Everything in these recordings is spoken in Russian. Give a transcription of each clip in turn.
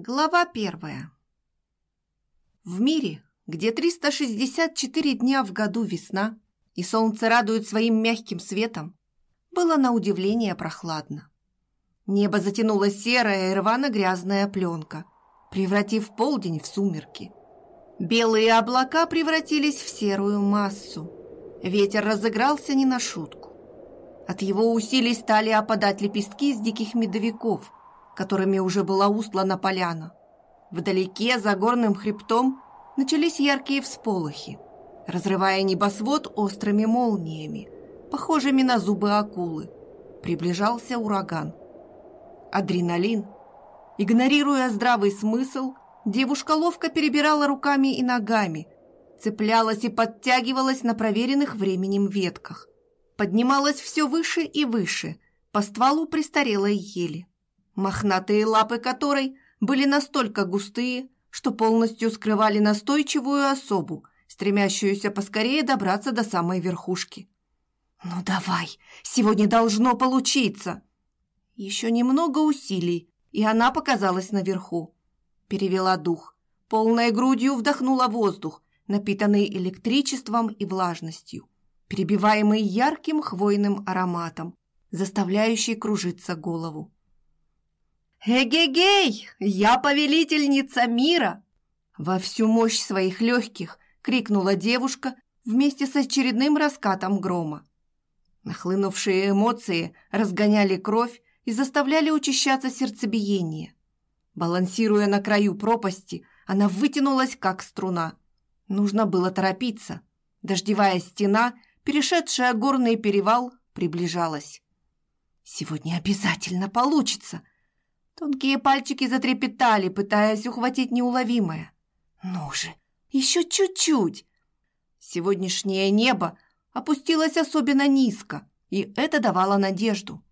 Глава первая. В мире, где 364 дня в году весна, и солнце радует своим мягким светом, было на удивление прохладно. Небо затянула серая и рвано-грязная пленка, превратив полдень в сумерки. Белые облака превратились в серую массу. Ветер разыгрался не на шутку. От его усилий стали опадать лепестки из диких медовиков – которыми уже была устлана поляна. Вдалеке, за горным хребтом, начались яркие всполохи, разрывая небосвод острыми молниями, похожими на зубы акулы. Приближался ураган. Адреналин. Игнорируя здравый смысл, девушка ловко перебирала руками и ногами, цеплялась и подтягивалась на проверенных временем ветках. Поднималась все выше и выше, по стволу престарелой ели мохнатые лапы которой были настолько густые, что полностью скрывали настойчивую особу, стремящуюся поскорее добраться до самой верхушки. «Ну давай, сегодня должно получиться!» Еще немного усилий, и она показалась наверху. Перевела дух, полной грудью вдохнула воздух, напитанный электричеством и влажностью, перебиваемый ярким хвойным ароматом, заставляющий кружиться голову. «Эгегей! Я повелительница мира!» Во всю мощь своих легких крикнула девушка вместе с очередным раскатом грома. Нахлынувшие эмоции разгоняли кровь и заставляли учащаться сердцебиение. Балансируя на краю пропасти, она вытянулась, как струна. Нужно было торопиться. Дождевая стена, перешедшая горный перевал, приближалась. «Сегодня обязательно получится!» Тонкие пальчики затрепетали, пытаясь ухватить неуловимое. «Ну же, еще чуть-чуть!» Сегодняшнее небо опустилось особенно низко, и это давало надежду.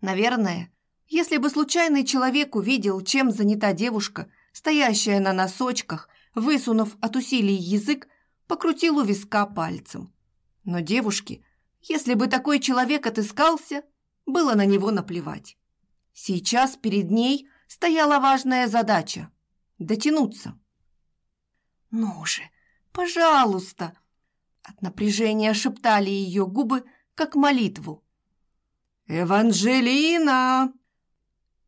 Наверное, если бы случайный человек увидел, чем занята девушка, стоящая на носочках, высунув от усилий язык, покрутил у виска пальцем. Но девушке, если бы такой человек отыскался, было на него наплевать. Сейчас перед ней стояла важная задача – дотянуться. «Ну же, пожалуйста!» От напряжения шептали ее губы, как молитву. «Эванжелина!»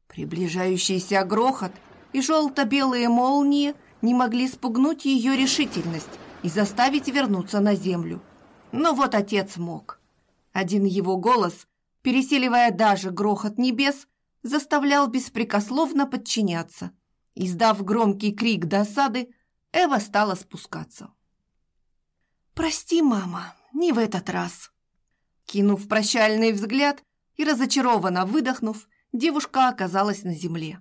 Приближающийся грохот и желто-белые молнии не могли спугнуть ее решительность и заставить вернуться на землю. Но вот отец мог. Один его голос, переселивая даже грохот небес, заставлял беспрекословно подчиняться. Издав громкий крик досады, Эва стала спускаться. «Прости, мама, не в этот раз». Кинув прощальный взгляд и разочарованно выдохнув, девушка оказалась на земле.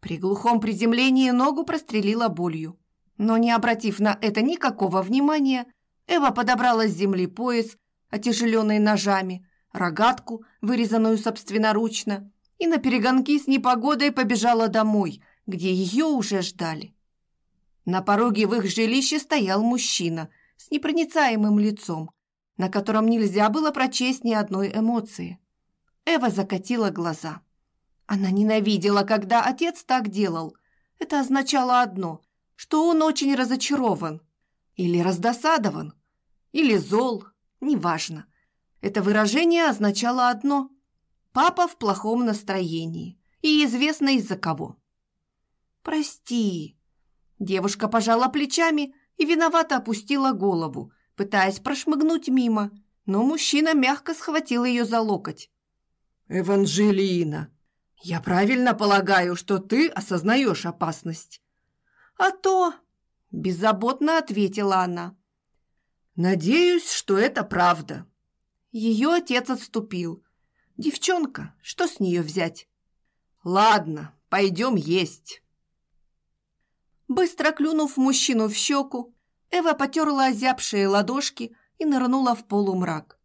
При глухом приземлении ногу прострелила болью. Но не обратив на это никакого внимания, Эва подобрала с земли пояс, отяжеленный ножами, рогатку, вырезанную собственноручно, и на перегонки с непогодой побежала домой, где ее уже ждали. На пороге в их жилище стоял мужчина с непроницаемым лицом, на котором нельзя было прочесть ни одной эмоции. Эва закатила глаза. Она ненавидела, когда отец так делал. Это означало одно, что он очень разочарован, или раздосадован, или зол, неважно. Это выражение означало одно Папа в плохом настроении. И известно из-за кого. «Прости». Девушка пожала плечами и виновато опустила голову, пытаясь прошмыгнуть мимо, но мужчина мягко схватил ее за локоть. «Эванжелина, я правильно полагаю, что ты осознаешь опасность?» «А то...» – беззаботно ответила она. «Надеюсь, что это правда». Ее отец отступил, Девчонка, что с нее взять? Ладно, пойдем есть. Быстро клюнув мужчину в щеку, Эва потерла озябшие ладошки и нырнула в полумрак.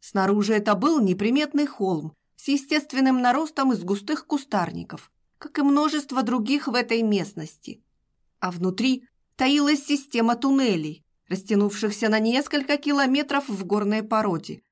Снаружи это был неприметный холм с естественным наростом из густых кустарников, как и множество других в этой местности. А внутри таилась система туннелей, растянувшихся на несколько километров в горной породе,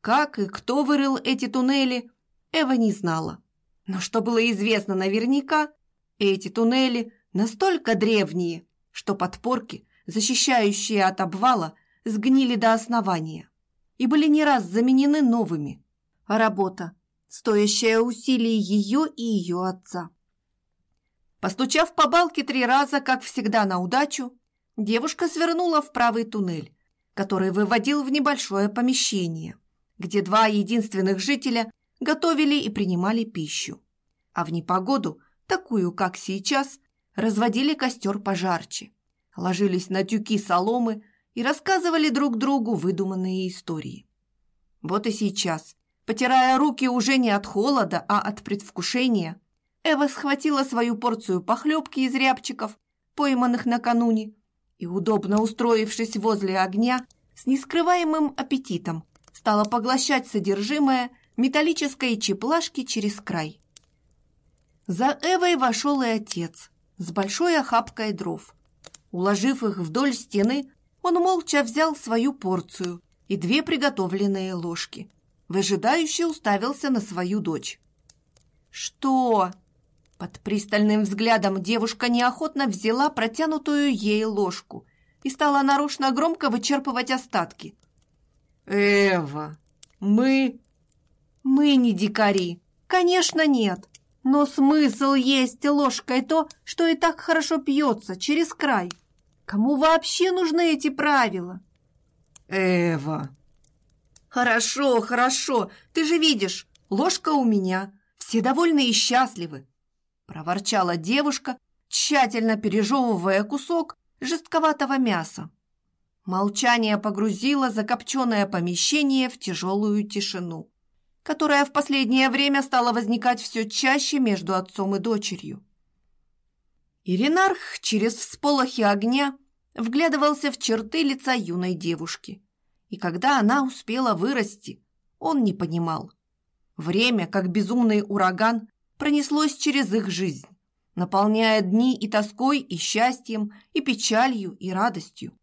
как и кто вырыл эти туннели, Эва не знала. Но что было известно наверняка, Эти туннели настолько древние, что подпорки, защищающие от обвала, сгнили до основания и были не раз заменены новыми. Работа, стоящая усилий ее и ее отца. Постучав по балке три раза, как всегда на удачу, девушка свернула в правый туннель, который выводил в небольшое помещение, где два единственных жителя готовили и принимали пищу. А в непогоду, такую, как сейчас, разводили костер пожарче, ложились на тюки соломы и рассказывали друг другу выдуманные истории. Вот и сейчас, потирая руки уже не от холода, а от предвкушения, Эва схватила свою порцию похлебки из рябчиков, пойманных накануне, и, удобно устроившись возле огня, с нескрываемым аппетитом стала поглощать содержимое металлической чеплашки через край. За Эвой вошел и отец с большой охапкой дров. Уложив их вдоль стены, он молча взял свою порцию и две приготовленные ложки. Выжидающе уставился на свою дочь. «Что?» Под пристальным взглядом девушка неохотно взяла протянутую ей ложку и стала нарочно громко вычерпывать остатки. «Эва, мы...» «Мы не дикари. Конечно, нет. Но смысл есть ложкой то, что и так хорошо пьется через край. Кому вообще нужны эти правила?» «Эва...» «Хорошо, хорошо. Ты же видишь, ложка у меня. Все довольны и счастливы проворчала девушка, тщательно пережевывая кусок жестковатого мяса. Молчание погрузило закопченное помещение в тяжелую тишину, которая в последнее время стала возникать все чаще между отцом и дочерью. Иринарх через всполохи огня вглядывался в черты лица юной девушки. И когда она успела вырасти, он не понимал. Время, как безумный ураган, пронеслось через их жизнь, наполняя дни и тоской, и счастьем, и печалью, и радостью.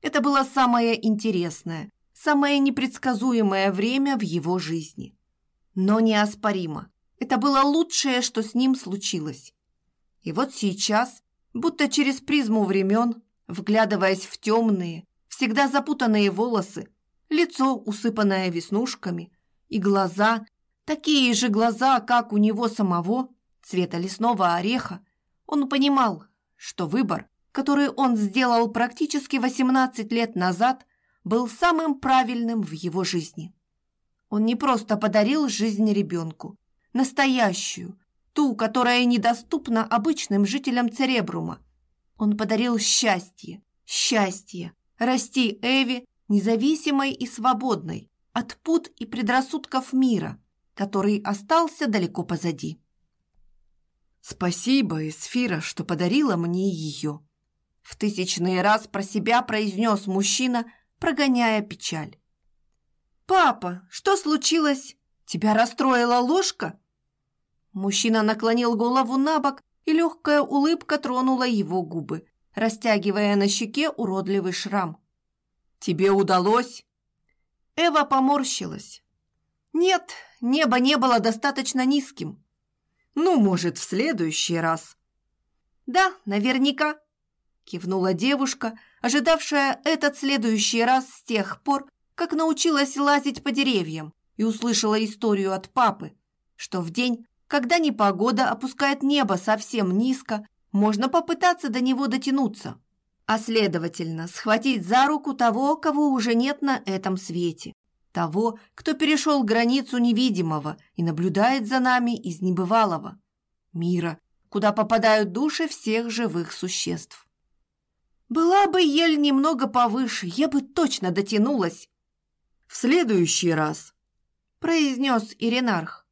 Это было самое интересное, самое непредсказуемое время в его жизни. Но неоспоримо, это было лучшее, что с ним случилось. И вот сейчас, будто через призму времен, вглядываясь в темные, всегда запутанные волосы, лицо, усыпанное веснушками, и глаза, такие же глаза, как у него самого, цвета лесного ореха, он понимал, что выбор, который он сделал практически 18 лет назад, был самым правильным в его жизни. Он не просто подарил жизнь ребенку, настоящую, ту, которая недоступна обычным жителям Церебрума. Он подарил счастье, счастье, расти Эви независимой и свободной от пут и предрассудков мира – который остался далеко позади. «Спасибо, Эсфира, что подарила мне ее», — в тысячный раз про себя произнес мужчина, прогоняя печаль. «Папа, что случилось? Тебя расстроила ложка?» Мужчина наклонил голову на бок, и легкая улыбка тронула его губы, растягивая на щеке уродливый шрам. «Тебе удалось?» Эва поморщилась. «Нет, небо не было достаточно низким. Ну, может, в следующий раз. Да, наверняка, кивнула девушка, ожидавшая этот следующий раз с тех пор, как научилась лазить по деревьям и услышала историю от папы, что в день, когда непогода опускает небо совсем низко, можно попытаться до него дотянуться, а следовательно, схватить за руку того, кого уже нет на этом свете того, кто перешел границу невидимого и наблюдает за нами из небывалого мира, куда попадают души всех живых существ. Была бы ель немного повыше, я бы точно дотянулась. В следующий раз, произнес Иринарх.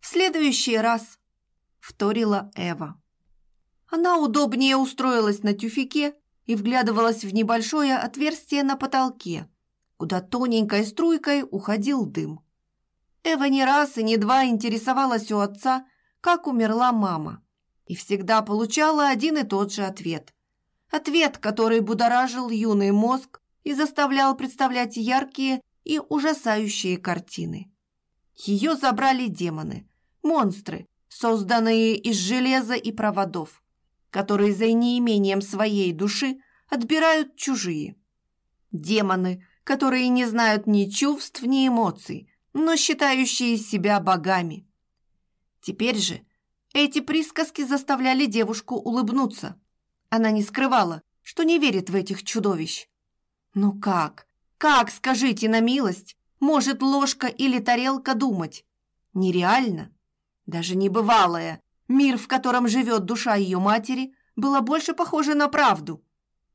В следующий раз, вторила Эва. Она удобнее устроилась на тюфике и вглядывалась в небольшое отверстие на потолке, куда тоненькой струйкой уходил дым. Эва не раз и не два интересовалась у отца, как умерла мама, и всегда получала один и тот же ответ. Ответ, который будоражил юный мозг и заставлял представлять яркие и ужасающие картины. Ее забрали демоны, монстры, созданные из железа и проводов, которые за неимением своей души отбирают чужие. Демоны, которые не знают ни чувств, ни эмоций, но считающие себя богами. Теперь же эти присказки заставляли девушку улыбнуться. Она не скрывала, что не верит в этих чудовищ. Ну как? Как, скажите на милость, может ложка или тарелка думать? Нереально. Даже небывалое. Мир, в котором живет душа ее матери, было больше похоже на правду.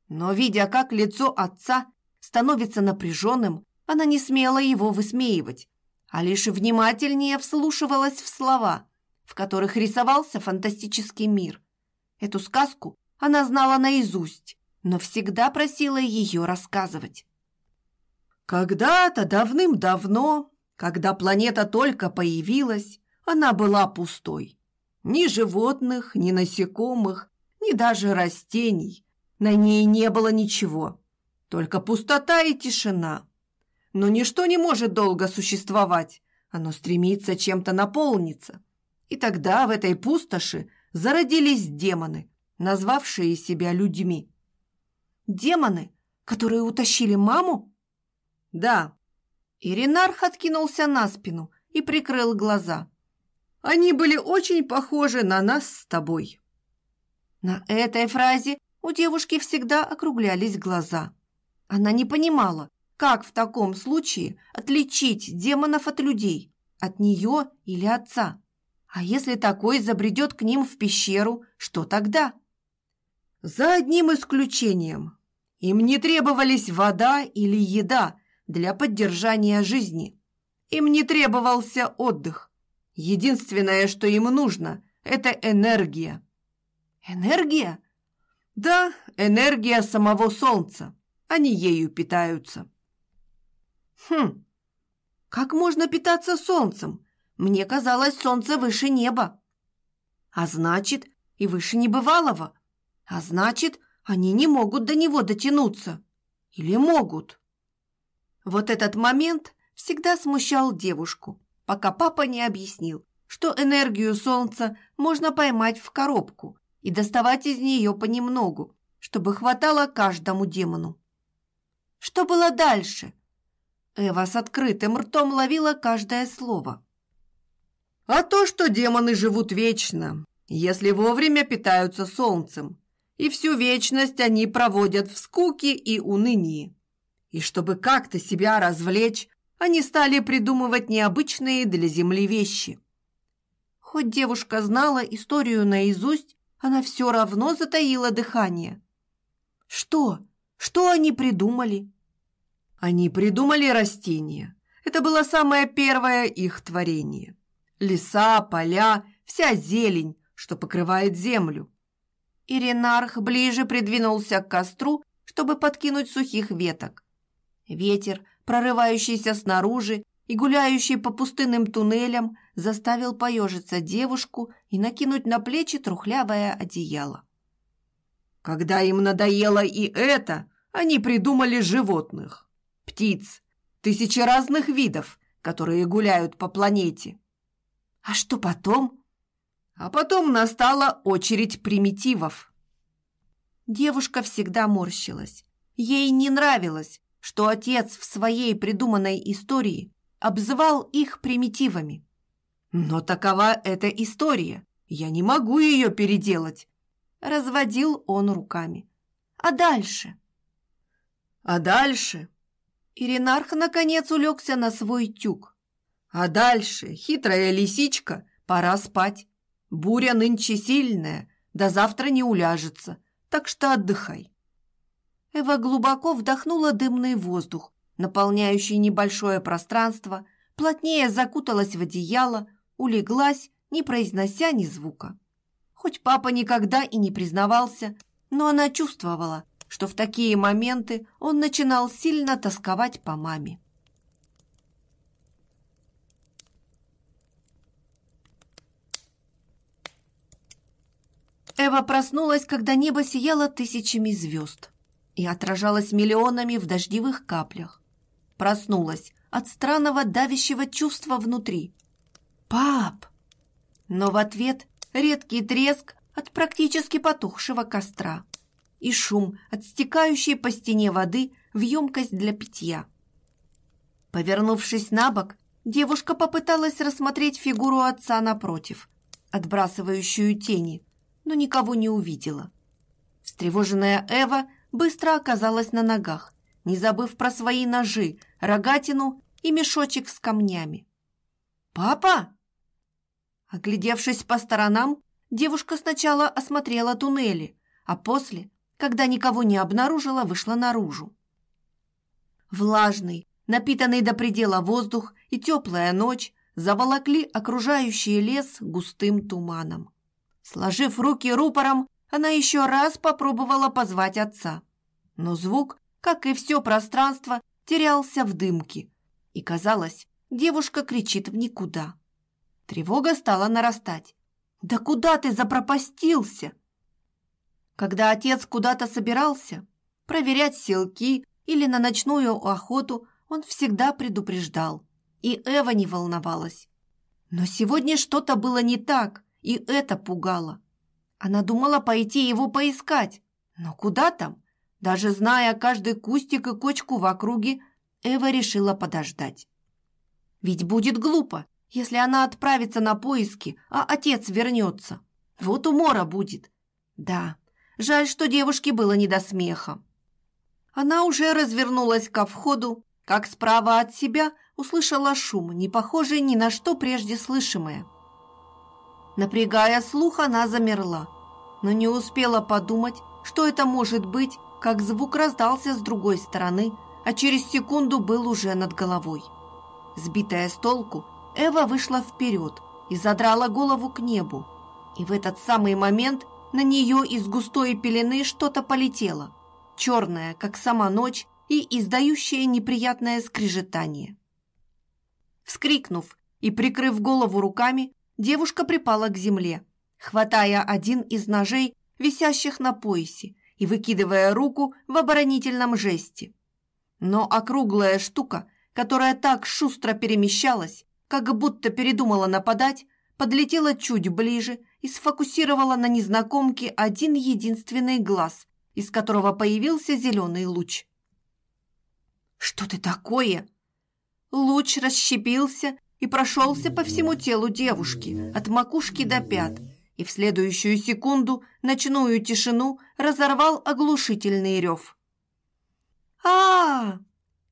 Но, видя, как лицо отца становится напряженным, она не смела его высмеивать, а лишь внимательнее вслушивалась в слова, в которых рисовался фантастический мир. Эту сказку она знала наизусть, но всегда просила ее рассказывать. Когда-то давным-давно, когда планета только появилась, она была пустой. Ни животных, ни насекомых, ни даже растений. На ней не было ничего, только пустота и тишина. Но ничто не может долго существовать, оно стремится чем-то наполниться. И тогда в этой пустоши зародились демоны, назвавшие себя людьми. Демоны, которые утащили маму? Да. Иринарх откинулся на спину и прикрыл глаза. Они были очень похожи на нас с тобой. На этой фразе у девушки всегда округлялись глаза. Она не понимала, как в таком случае отличить демонов от людей, от нее или отца. А если такой забредет к ним в пещеру, что тогда? За одним исключением. Им не требовались вода или еда для поддержания жизни. Им не требовался отдых. Единственное, что им нужно, это энергия. Энергия? Да, энергия самого Солнца. Они ею питаются. Хм, как можно питаться Солнцем? Мне казалось, Солнце выше неба. А значит, и выше небывалого. А значит, они не могут до него дотянуться. Или могут? Вот этот момент всегда смущал девушку, пока папа не объяснил, что энергию солнца можно поймать в коробку и доставать из нее понемногу, чтобы хватало каждому демону. Что было дальше? Эва с открытым ртом ловила каждое слово. А то, что демоны живут вечно, если вовремя питаются солнцем, и всю вечность они проводят в скуке и унынии. И чтобы как-то себя развлечь, они стали придумывать необычные для Земли вещи. Хоть девушка знала историю наизусть, она все равно затаила дыхание. Что? Что они придумали? Они придумали растения. Это было самое первое их творение. Леса, поля, вся зелень, что покрывает землю. Иринарх ближе придвинулся к костру, чтобы подкинуть сухих веток. Ветер, прорывающийся снаружи и гуляющий по пустынным туннелям, заставил поежиться девушку и накинуть на плечи трухлявое одеяло. Когда им надоело и это, они придумали животных. Птиц, тысячи разных видов, которые гуляют по планете. А что потом? А потом настала очередь примитивов. Девушка всегда морщилась. Ей не нравилось, что отец в своей придуманной истории обзывал их примитивами. Но такова эта история. Я не могу ее переделать. Разводил он руками. А дальше? А дальше? Иринарх наконец улегся на свой тюк. А дальше, хитрая лисичка, пора спать. Буря нынче сильная, до завтра не уляжется, так что отдыхай. Эва глубоко вдохнула дымный воздух, наполняющий небольшое пространство, плотнее закуталась в одеяло, улеглась, не произнося ни звука. Хоть папа никогда и не признавался, но она чувствовала, что в такие моменты он начинал сильно тосковать по маме. Эва проснулась, когда небо сияло тысячами звезд и отражалось миллионами в дождевых каплях. Проснулась от странного давящего чувства внутри. «Пап!» Но в ответ редкий треск от практически потухшего костра и шум от стекающей по стене воды в емкость для питья. Повернувшись на бок, девушка попыталась рассмотреть фигуру отца напротив, отбрасывающую тени, но никого не увидела. Встревоженная Эва быстро оказалась на ногах, не забыв про свои ножи, рогатину и мешочек с камнями. «Папа!» Оглядевшись по сторонам, девушка сначала осмотрела туннели, а после, когда никого не обнаружила, вышла наружу. Влажный, напитанный до предела воздух и теплая ночь заволокли окружающий лес густым туманом. Сложив руки рупором, она еще раз попробовала позвать отца. Но звук, как и все пространство, терялся в дымке. И казалось, девушка кричит в никуда. Тревога стала нарастать. «Да куда ты запропастился?» Когда отец куда-то собирался, проверять селки или на ночную охоту, он всегда предупреждал. И Эва не волновалась. Но сегодня что-то было не так, и это пугало. Она думала пойти его поискать. Но куда там? Даже зная каждый кустик и кочку в округе, Эва решила подождать. Ведь будет глупо, если она отправится на поиски, а отец вернется. Вот умора будет. Да, жаль, что девушке было не до смеха. Она уже развернулась ко входу, как справа от себя услышала шум, не похожий ни на что прежде слышимое. Напрягая слух, она замерла, но не успела подумать, что это может быть, как звук раздался с другой стороны, а через секунду был уже над головой. Сбитая с толку, Эва вышла вперед и задрала голову к небу. И в этот самый момент на нее из густой пелены что-то полетело, черное, как сама ночь, и издающее неприятное скрежетание. Вскрикнув и прикрыв голову руками, девушка припала к земле, хватая один из ножей, висящих на поясе, и выкидывая руку в оборонительном жесте. Но округлая штука, которая так шустро перемещалась, как будто передумала нападать, подлетела чуть ближе и сфокусировала на незнакомке один единственный глаз, из которого появился зеленый луч. «Что ты такое?» Луч расщепился и прошелся по всему телу девушки, от макушки до пят, и в следующую секунду ночную тишину разорвал оглушительный рев. а, -а, -а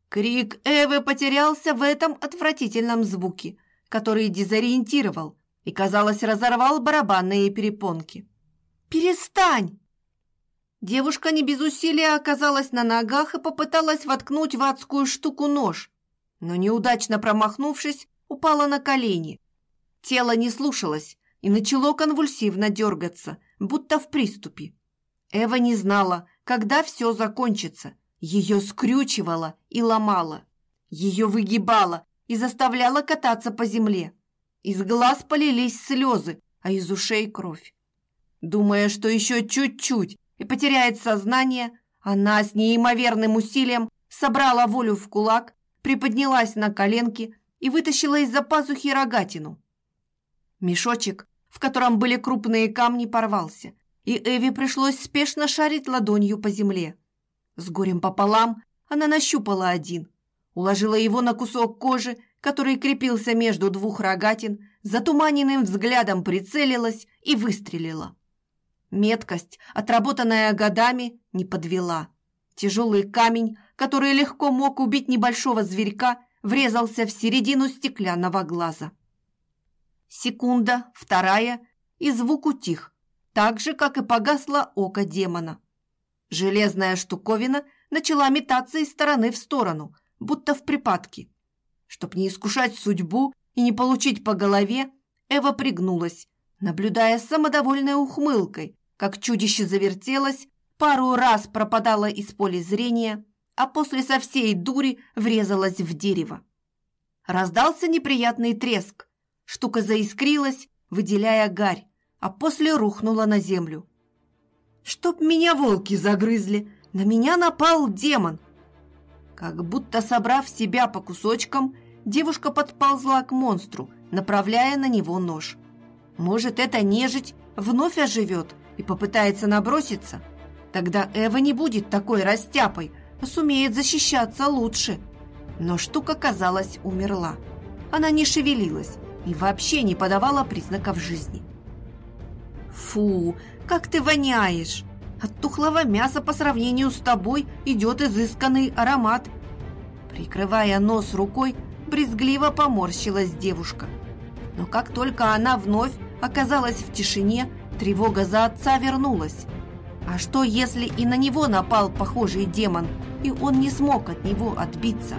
Крик Эвы потерялся в этом отвратительном звуке, который дезориентировал и, казалось, разорвал барабанные перепонки. «Перестань!» Девушка не без усилия оказалась на ногах и попыталась воткнуть в адскую штуку нож, но неудачно промахнувшись, упала на колени. Тело не слушалось и начало конвульсивно дергаться, будто в приступе. Эва не знала, когда все закончится – ее скрючивало и ломало. Ее выгибало и заставляло кататься по земле. Из глаз полились слезы, а из ушей кровь. Думая, что еще чуть-чуть и потеряет сознание, она с неимоверным усилием собрала волю в кулак, приподнялась на коленки и вытащила из-за пазухи рогатину. Мешочек, в котором были крупные камни, порвался, и Эви пришлось спешно шарить ладонью по земле. С горем пополам она нащупала один, уложила его на кусок кожи, который крепился между двух рогатин, затуманенным взглядом прицелилась и выстрелила. Меткость, отработанная годами, не подвела. Тяжелый камень, который легко мог убить небольшого зверька, врезался в середину стеклянного глаза. Секунда, вторая, и звук утих, так же, как и погасло око демона. Железная штуковина начала метаться из стороны в сторону, будто в припадке. Чтоб не искушать судьбу и не получить по голове, Эва пригнулась, наблюдая самодовольной ухмылкой, как чудище завертелось, пару раз пропадало из поля зрения, а после со всей дури врезалась в дерево. Раздался неприятный треск. Штука заискрилась, выделяя гарь, а после рухнула на землю. Чтоб меня волки загрызли, на меня напал демон. Как будто собрав себя по кусочкам, девушка подползла к монстру, направляя на него нож. Может, эта нежить вновь оживет и попытается наброситься? Тогда Эва не будет такой растяпой, сумеет защищаться лучше. Но штука, казалось, умерла. Она не шевелилась и вообще не подавала признаков жизни. «Фу, как ты воняешь!» От тухлого мяса по сравнению с тобой идет изысканный аромат. Прикрывая нос рукой, брезгливо поморщилась девушка. Но как только она вновь оказалась в тишине, тревога за отца вернулась. А что, если и на него напал похожий демон, и он не смог от него отбиться?»